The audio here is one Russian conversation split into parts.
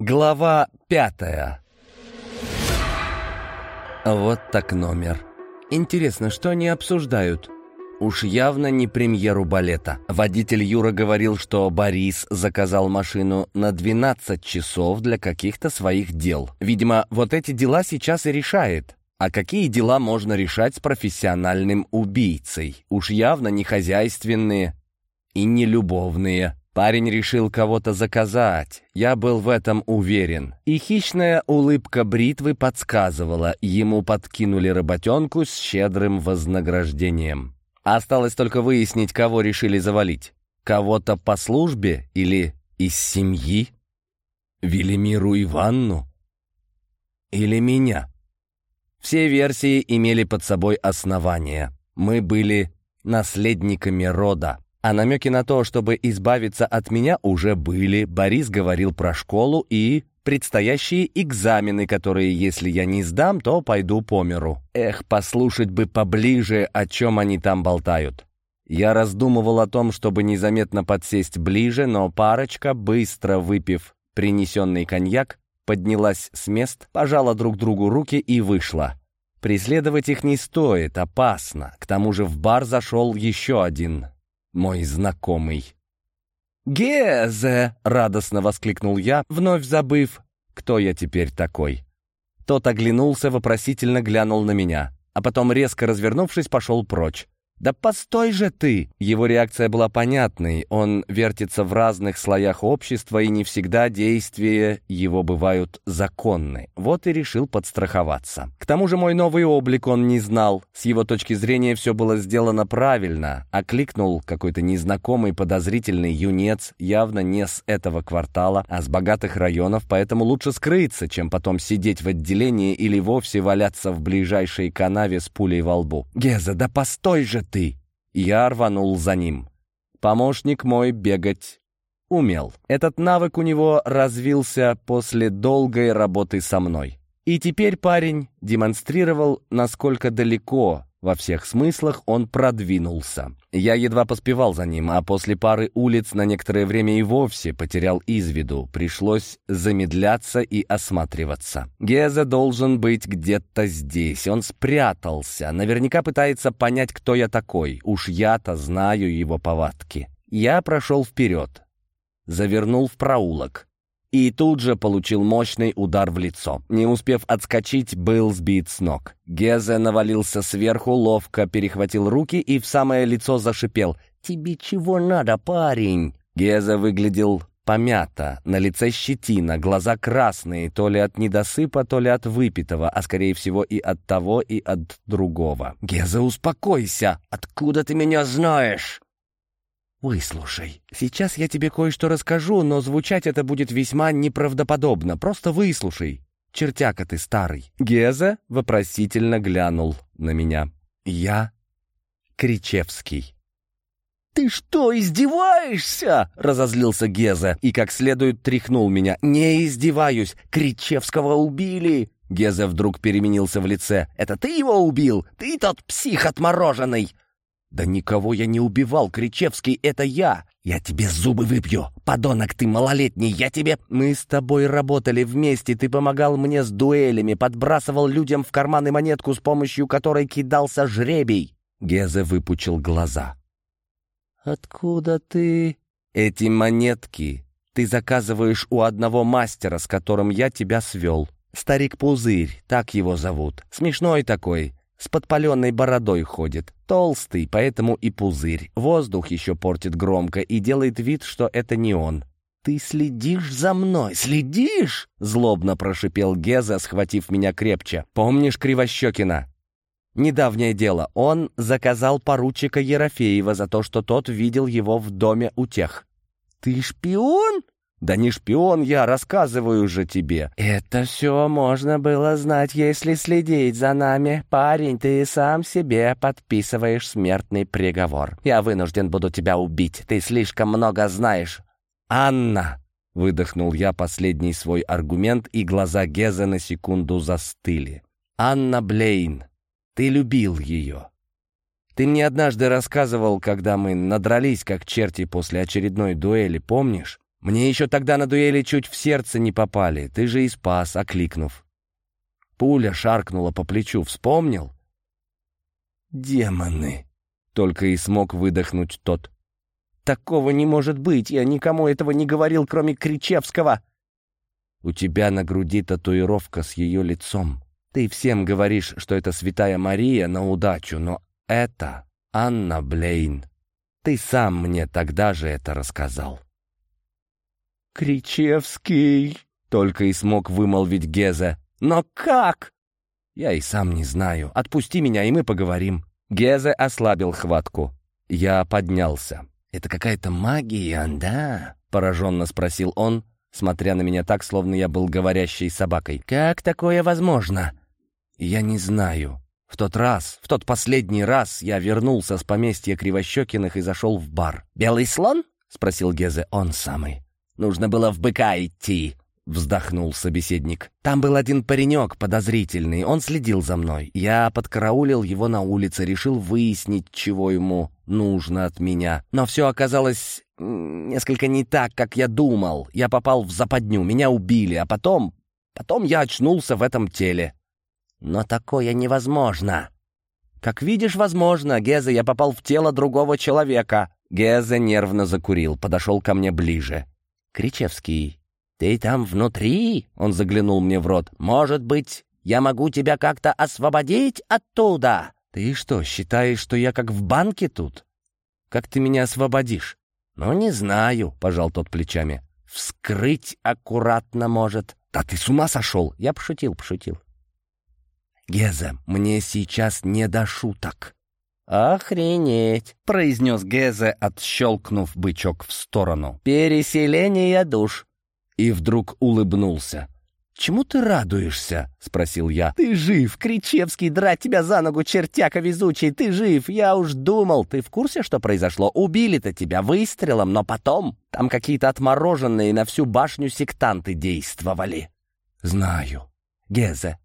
Глава пятая Вот так номер. Интересно, что они обсуждают? Уж явно не премьеру балета. Водитель Юра говорил, что Борис заказал машину на 12 часов для каких-то своих дел. Видимо, вот эти дела сейчас и решает. А какие дела можно решать с профессиональным убийцей? Уж явно не хозяйственные и не любовные. Парень решил кого-то заказать, я был в этом уверен. И хищная улыбка бритвы подсказывала, ему подкинули работенку с щедрым вознаграждением. Осталось только выяснить, кого решили завалить. Кого-то по службе или из семьи? Велимиру Иванну? Или меня? Все версии имели под собой основания. Мы были наследниками рода. А намеки на то, чтобы избавиться от меня, уже были. Борис говорил про школу и предстоящие экзамены, которые, если я не сдам, то пойду по миру. Эх, послушать бы поближе, о чем они там болтают. Я раздумывал о том, чтобы незаметно подсесть ближе, но парочка, быстро выпив принесенный коньяк, поднялась с мест, пожала друг другу руки и вышла. Преследовать их не стоит, опасно. К тому же в бар зашел еще один мой знакомый. «Гезе!» — радостно воскликнул я, вновь забыв, кто я теперь такой. Тот оглянулся, вопросительно глянул на меня, а потом, резко развернувшись, пошел прочь. «Да постой же ты!» Его реакция была понятной. Он вертится в разных слоях общества, и не всегда действия его бывают законны. Вот и решил подстраховаться. К тому же мой новый облик он не знал. С его точки зрения все было сделано правильно. Окликнул какой-то незнакомый подозрительный юнец, явно не с этого квартала, а с богатых районов, поэтому лучше скрыться, чем потом сидеть в отделении или вовсе валяться в ближайшей канаве с пулей во лбу. «Геза, да постой же ты!» Я рванул за ним. Помощник мой бегать умел. Этот навык у него развился после долгой работы со мной. И теперь парень демонстрировал, насколько далеко во всех смыслах он продвинулся. Я едва поспевал за ним, а после пары улиц на некоторое время и вовсе потерял из виду. Пришлось замедляться и осматриваться. Геза должен быть где-то здесь. Он спрятался. Наверняка пытается понять, кто я такой. Уж я-то знаю его повадки. Я прошел вперед. Завернул в проулок и тут же получил мощный удар в лицо. Не успев отскочить, был сбит с ног. Гезе навалился сверху, ловко перехватил руки и в самое лицо зашипел. «Тебе чего надо, парень?» Гезе выглядел помято, на лице щетина, глаза красные, то ли от недосыпа, то ли от выпитого, а скорее всего и от того, и от другого. «Геза, успокойся! Откуда ты меня знаешь?» «Выслушай. Сейчас я тебе кое-что расскажу, но звучать это будет весьма неправдоподобно. Просто выслушай. Чертяка ты старый». Геза вопросительно глянул на меня. «Я Кричевский». «Ты что, издеваешься?» — разозлился Геза и как следует тряхнул меня. «Не издеваюсь. Кричевского убили!» Геза вдруг переменился в лице. «Это ты его убил? Ты тот псих отмороженный!» «Да никого я не убивал, Кричевский, это я! Я тебе зубы выпью! Подонок ты малолетний, я тебе...» «Мы с тобой работали вместе, ты помогал мне с дуэлями, подбрасывал людям в карманы монетку, с помощью которой кидался жребий!» Гезе выпучил глаза. «Откуда ты...» «Эти монетки ты заказываешь у одного мастера, с которым я тебя свел. Старик Пузырь, так его зовут. Смешной такой, с подпаленной бородой ходит. Толстый, поэтому и пузырь. Воздух еще портит громко и делает вид, что это не он. «Ты следишь за мной? Следишь?» Злобно прошипел Геза, схватив меня крепче. «Помнишь Кривощекина?» Недавнее дело. Он заказал поручика Ерофеева за то, что тот видел его в доме у тех. «Ты шпион?» «Да не шпион я, рассказываю же тебе». «Это все можно было знать, если следить за нами. Парень, ты сам себе подписываешь смертный приговор. Я вынужден буду тебя убить, ты слишком много знаешь». «Анна!» — выдохнул я последний свой аргумент, и глаза Геза на секунду застыли. «Анна Блейн, ты любил ее». Ты мне однажды рассказывал, когда мы надрались как черти после очередной дуэли, помнишь? Мне еще тогда на дуэли чуть в сердце не попали. Ты же и спас, окликнув. Пуля шаркнула по плечу. Вспомнил? «Демоны!» — только и смог выдохнуть тот. «Такого не может быть! Я никому этого не говорил, кроме Кричевского!» «У тебя на груди татуировка с ее лицом. Ты всем говоришь, что это святая Мария на удачу, но это Анна Блейн. Ты сам мне тогда же это рассказал». «Кричевский!» — только и смог вымолвить Геза. «Но как?» «Я и сам не знаю. Отпусти меня, и мы поговорим». Гезе ослабил хватку. Я поднялся. «Это какая-то магия, да?» — пораженно спросил он, смотря на меня так, словно я был говорящей собакой. «Как такое возможно?» «Я не знаю. В тот раз, в тот последний раз я вернулся с поместья Кривощекиных и зашел в бар. «Белый слон?» — спросил Гезе. «Он самый. Нужно было в быка идти вздохнул собеседник. «Там был один паренек подозрительный, он следил за мной. Я подкараулил его на улице, решил выяснить, чего ему нужно от меня. Но все оказалось несколько не так, как я думал. Я попал в западню, меня убили, а потом... Потом я очнулся в этом теле. Но такое невозможно. Как видишь, возможно, Гезе, я попал в тело другого человека. Гезе нервно закурил, подошел ко мне ближе. Кричевский, «Ты там внутри?» — он заглянул мне в рот. «Может быть, я могу тебя как-то освободить оттуда?» «Ты что, считаешь, что я как в банке тут? Как ты меня освободишь?» «Ну, не знаю», — пожал тот плечами. «Вскрыть аккуратно, может». «Да ты с ума сошел!» Я пошутил, пошутил. «Геза, мне сейчас не до шуток». «Охренеть!» — произнес Гезе, отщелкнув бычок в сторону. «Переселение душ и вдруг улыбнулся. «Чему ты радуешься?» — спросил я. «Ты жив! Кричевский драть тебя за ногу, чертяка везучий! Ты жив! Я уж думал! Ты в курсе, что произошло? Убили-то тебя выстрелом, но потом там какие-то отмороженные на всю башню сектанты действовали!» «Знаю. Гезе,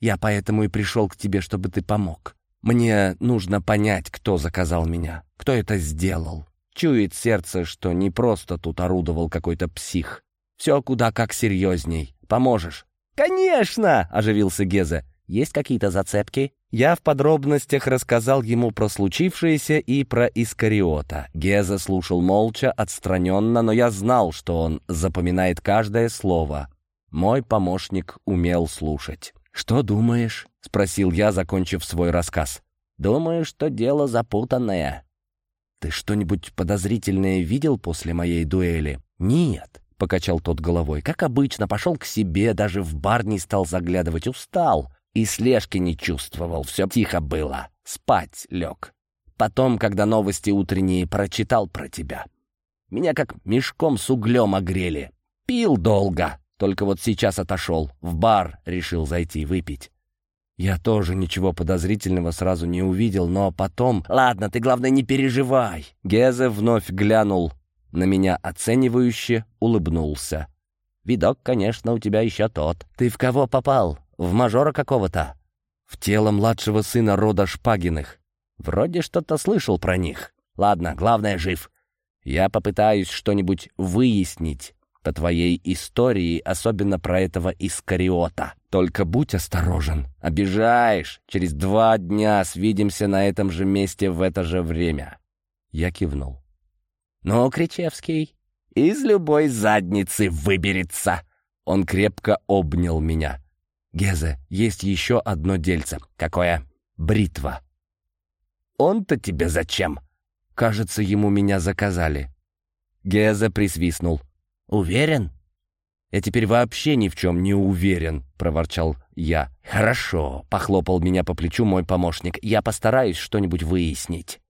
я поэтому и пришел к тебе, чтобы ты помог. Мне нужно понять, кто заказал меня, кто это сделал. Чует сердце, что не просто тут орудовал какой-то псих, все куда как серьезней. Поможешь?» «Конечно!» — оживился Гезе. «Есть какие-то зацепки?» Я в подробностях рассказал ему про случившееся и про Искариота. Геза слушал молча, отстраненно, но я знал, что он запоминает каждое слово. Мой помощник умел слушать. «Что думаешь?» — спросил я, закончив свой рассказ. «Думаю, что дело запутанное». «Ты что-нибудь подозрительное видел после моей дуэли?» «Нет. — покачал тот головой. «Как обычно, пошел к себе, даже в бар не стал заглядывать, устал. И слежки не чувствовал, все тихо было. Спать лег. Потом, когда новости утренние, прочитал про тебя. Меня как мешком с углем огрели. Пил долго, только вот сейчас отошел. В бар решил зайти выпить. Я тоже ничего подозрительного сразу не увидел, но потом... «Ладно, ты, главное, не переживай!» Гезе вновь глянул на меня оценивающе улыбнулся. «Видок, конечно, у тебя еще тот. Ты в кого попал? В мажора какого-то?» «В тело младшего сына рода Шпагиных. Вроде что-то слышал про них. Ладно, главное, жив. Я попытаюсь что-нибудь выяснить по твоей истории, особенно про этого Искариота. Только будь осторожен. Обижаешь. Через два дня свидимся на этом же месте в это же время». Я кивнул. Но Кричевский из любой задницы выберется. Он крепко обнял меня. Гезе, есть еще одно дельце. Какое? Бритва. Он-то тебе зачем? Кажется, ему меня заказали. Гезе присвистнул. Уверен? Я теперь вообще ни в чем не уверен, проворчал я. Хорошо, похлопал меня по плечу мой помощник. Я постараюсь что-нибудь выяснить.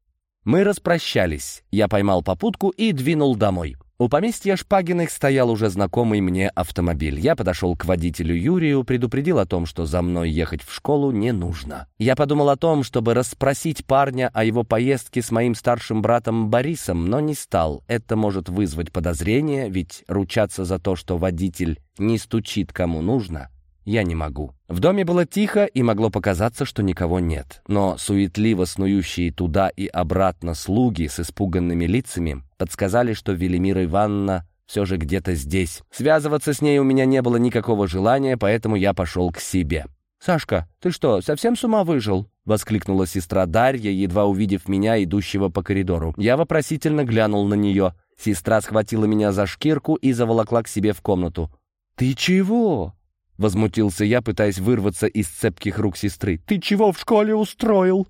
Мы распрощались. Я поймал попутку и двинул домой. У поместья Шпагиных стоял уже знакомый мне автомобиль. Я подошел к водителю Юрию, предупредил о том, что за мной ехать в школу не нужно. Я подумал о том, чтобы расспросить парня о его поездке с моим старшим братом Борисом, но не стал. Это может вызвать подозрение, ведь ручаться за то, что водитель не стучит кому нужно, я не могу. В доме было тихо, и могло показаться, что никого нет. Но суетливо снующие туда и обратно слуги с испуганными лицами подсказали, что Велимира Ивановна все же где-то здесь. Связываться с ней у меня не было никакого желания, поэтому я пошел к себе. «Сашка, ты что, совсем с ума выжил?» — воскликнула сестра Дарья, едва увидев меня, идущего по коридору. Я вопросительно глянул на нее. Сестра схватила меня за шкирку и заволокла к себе в комнату. «Ты чего?» — возмутился я, пытаясь вырваться из цепких рук сестры. «Ты чего в школе устроил?»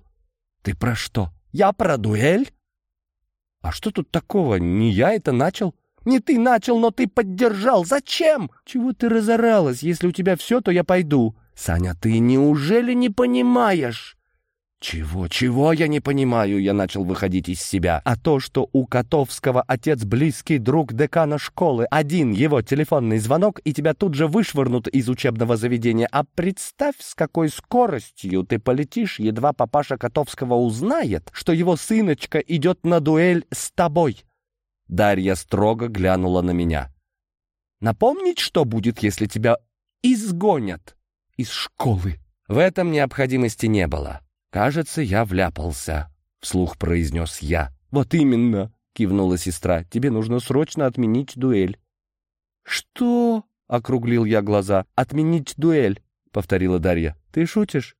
«Ты про что? Я про дуэль?» «А что тут такого? Не я это начал?» «Не ты начал, но ты поддержал. Зачем?» «Чего ты разоралась? Если у тебя все, то я пойду». «Саня, ты неужели не понимаешь?» «Чего, чего я не понимаю?» Я начал выходить из себя. «А то, что у Котовского отец близкий друг декана школы. Один его телефонный звонок, и тебя тут же вышвырнут из учебного заведения. А представь, с какой скоростью ты полетишь, едва папаша Котовского узнает, что его сыночка идет на дуэль с тобой». Дарья строго глянула на меня. «Напомнить, что будет, если тебя изгонят из школы?» В этом необходимости не было. «Кажется, я вляпался», — вслух произнес я. «Вот именно», — кивнула сестра, — «тебе нужно срочно отменить дуэль». «Что?» — округлил я глаза. «Отменить дуэль», — повторила Дарья. «Ты шутишь?»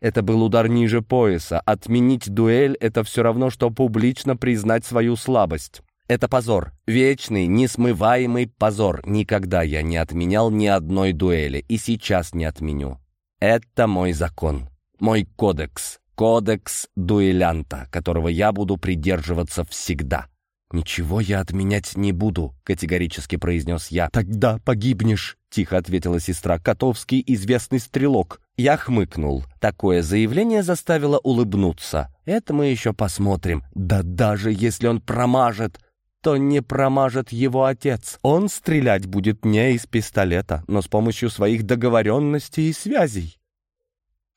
Это был удар ниже пояса. Отменить дуэль — это все равно, что публично признать свою слабость. Это позор. Вечный, несмываемый позор. Никогда я не отменял ни одной дуэли. И сейчас не отменю. Это мой закон. Мой кодекс, кодекс дуэлянта, которого я буду придерживаться всегда. «Ничего я отменять не буду», — категорически произнес я. «Тогда погибнешь», — тихо ответила сестра. «Котовский известный стрелок». Я хмыкнул. Такое заявление заставило улыбнуться. «Это мы еще посмотрим. Да даже если он промажет...» то не промажет его отец. Он стрелять будет не из пистолета, но с помощью своих договоренностей и связей.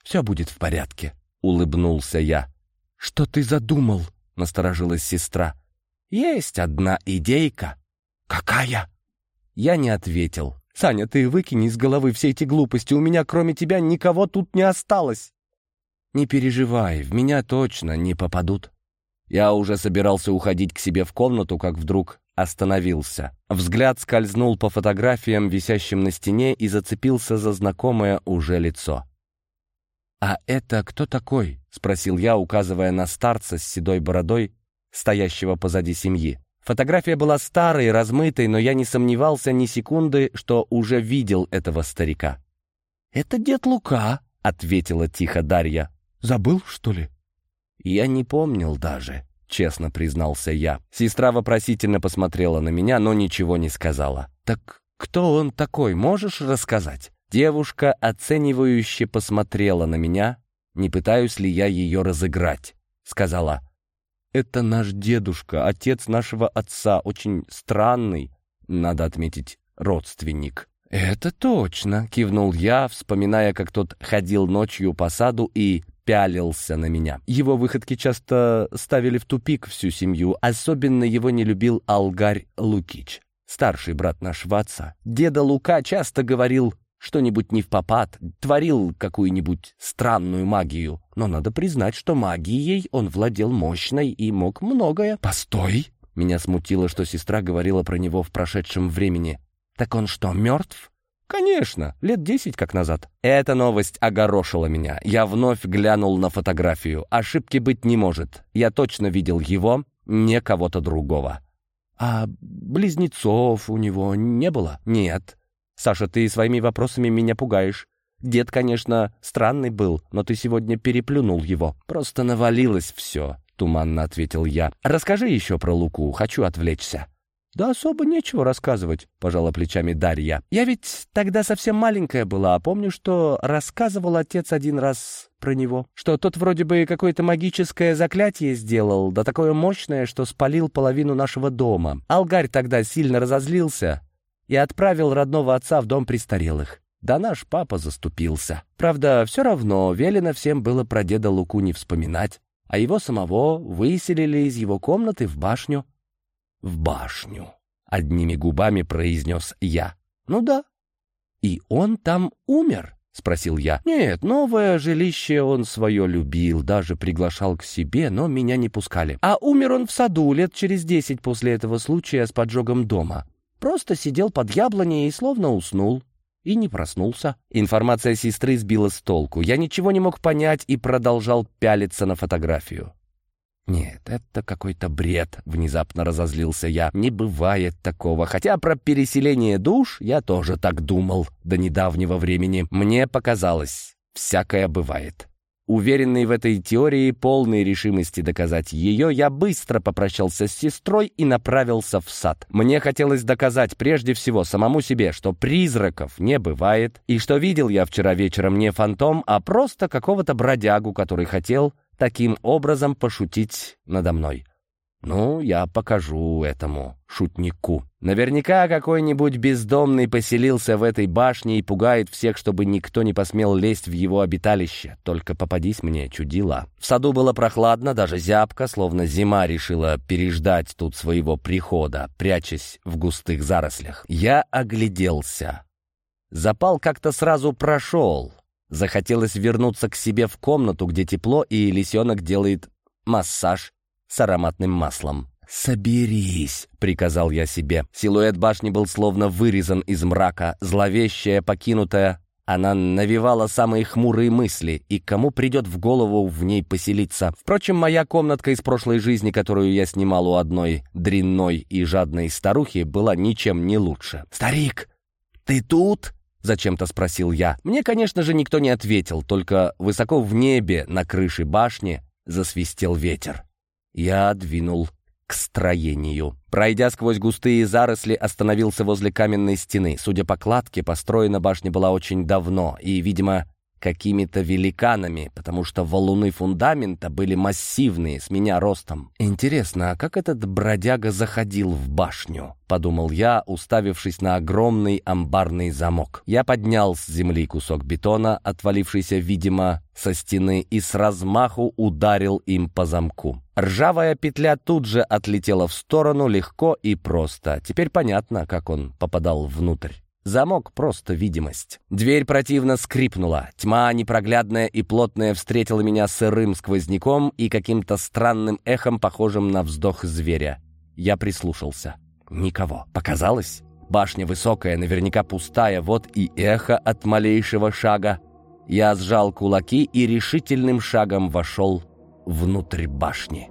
«Все будет в порядке», — улыбнулся я. «Что ты задумал?» — насторожилась сестра. «Есть одна идейка». «Какая?» Я не ответил. «Саня, ты выкини из головы все эти глупости. У меня, кроме тебя, никого тут не осталось». «Не переживай, в меня точно не попадут». Я уже собирался уходить к себе в комнату, как вдруг остановился. Взгляд скользнул по фотографиям, висящим на стене, и зацепился за знакомое уже лицо. «А это кто такой?» — спросил я, указывая на старца с седой бородой, стоящего позади семьи. Фотография была старой, размытой, но я не сомневался ни секунды, что уже видел этого старика. «Это дед Лука», — ответила тихо Дарья. «Забыл, что ли?» «Я не помнил даже», — честно признался я. Сестра вопросительно посмотрела на меня, но ничего не сказала. «Так кто он такой, можешь рассказать?» Девушка оценивающе посмотрела на меня, не пытаюсь ли я ее разыграть. Сказала, «Это наш дедушка, отец нашего отца, очень странный, надо отметить, родственник». «Это точно», — кивнул я, вспоминая, как тот ходил ночью по саду и пялился на меня. Его выходки часто ставили в тупик всю семью, особенно его не любил Алгарь Лукич, старший брат нашего отца. Деда Лука часто говорил что-нибудь не в попад, творил какую-нибудь странную магию. Но надо признать, что магией он владел мощной и мог многое. «Постой!» Меня смутило, что сестра говорила про него в прошедшем времени. «Так он что, мертв?» «Конечно, лет десять как назад». Эта новость огорошила меня. Я вновь глянул на фотографию. Ошибки быть не может. Я точно видел его, не кого-то другого. «А близнецов у него не было?» «Нет». «Саша, ты своими вопросами меня пугаешь. Дед, конечно, странный был, но ты сегодня переплюнул его. Просто навалилось все», — туманно ответил я. «Расскажи еще про Луку, хочу отвлечься». «Да особо нечего рассказывать», — пожала плечами Дарья. «Я ведь тогда совсем маленькая была, а помню, что рассказывал отец один раз про него, что тот вроде бы какое-то магическое заклятие сделал, да такое мощное, что спалил половину нашего дома. Алгарь тогда сильно разозлился, и отправил родного отца в дом престарелых. Да наш папа заступился. Правда, все равно велено всем было про деда Луку не вспоминать, а его самого выселили из его комнаты в башню. «В башню», — одними губами произнес я. «Ну да». «И он там умер?» — спросил я. «Нет, новое жилище он свое любил, даже приглашал к себе, но меня не пускали. А умер он в саду лет через десять после этого случая с поджогом дома. Просто сидел под яблоней и словно уснул. И не проснулся. Информация сестры сбила с толку. Я ничего не мог понять и продолжал пялиться на фотографию. «Нет, это какой-то бред», — внезапно разозлился я. «Не бывает такого. Хотя про переселение душ я тоже так думал до недавнего времени. Мне показалось, всякое бывает». Уверенный в этой теории, полной решимости доказать ее, я быстро попрощался с сестрой и направился в сад. Мне хотелось доказать прежде всего самому себе, что призраков не бывает, и что видел я вчера вечером не фантом, а просто какого-то бродягу, который хотел таким образом пошутить надо мной. Ну, я покажу этому шутнику. Наверняка какой-нибудь бездомный поселился в этой башне и пугает всех, чтобы никто не посмел лезть в его обиталище. Только попадись мне, чудила. В саду было прохладно, даже зябко, словно зима решила переждать тут своего прихода, прячась в густых зарослях. Я огляделся. Запал как-то сразу прошел. Захотелось вернуться к себе в комнату, где тепло, и лисенок делает массаж с ароматным маслом. «Соберись», — приказал я себе. Силуэт башни был словно вырезан из мрака, зловещая, покинутая. Она навевала самые хмурые мысли, и кому придет в голову в ней поселиться. Впрочем, моя комнатка из прошлой жизни, которую я снимал у одной дрянной и жадной старухи, была ничем не лучше. «Старик, ты тут?» — зачем-то спросил я. Мне, конечно же, никто не ответил, только высоко в небе на крыше башни засвистел ветер. Я двинул к строению. Пройдя сквозь густые заросли, остановился возле каменной стены. Судя по кладке, построена башня была очень давно и, видимо, какими-то великанами, потому что валуны фундамента были массивные, с меня ростом. Интересно, а как этот бродяга заходил в башню? Подумал я, уставившись на огромный амбарный замок. Я поднял с земли кусок бетона, отвалившийся, видимо, со стены, и с размаху ударил им по замку. Ржавая петля тут же отлетела в сторону легко и просто. Теперь понятно, как он попадал внутрь. Замок — просто видимость. Дверь противно скрипнула. Тьма непроглядная и плотная встретила меня сырым сквозняком и каким-то странным эхом, похожим на вздох зверя. Я прислушался. Никого. Показалось? Башня высокая, наверняка пустая, вот и эхо от малейшего шага. Я сжал кулаки и решительным шагом вошел внутрь башни.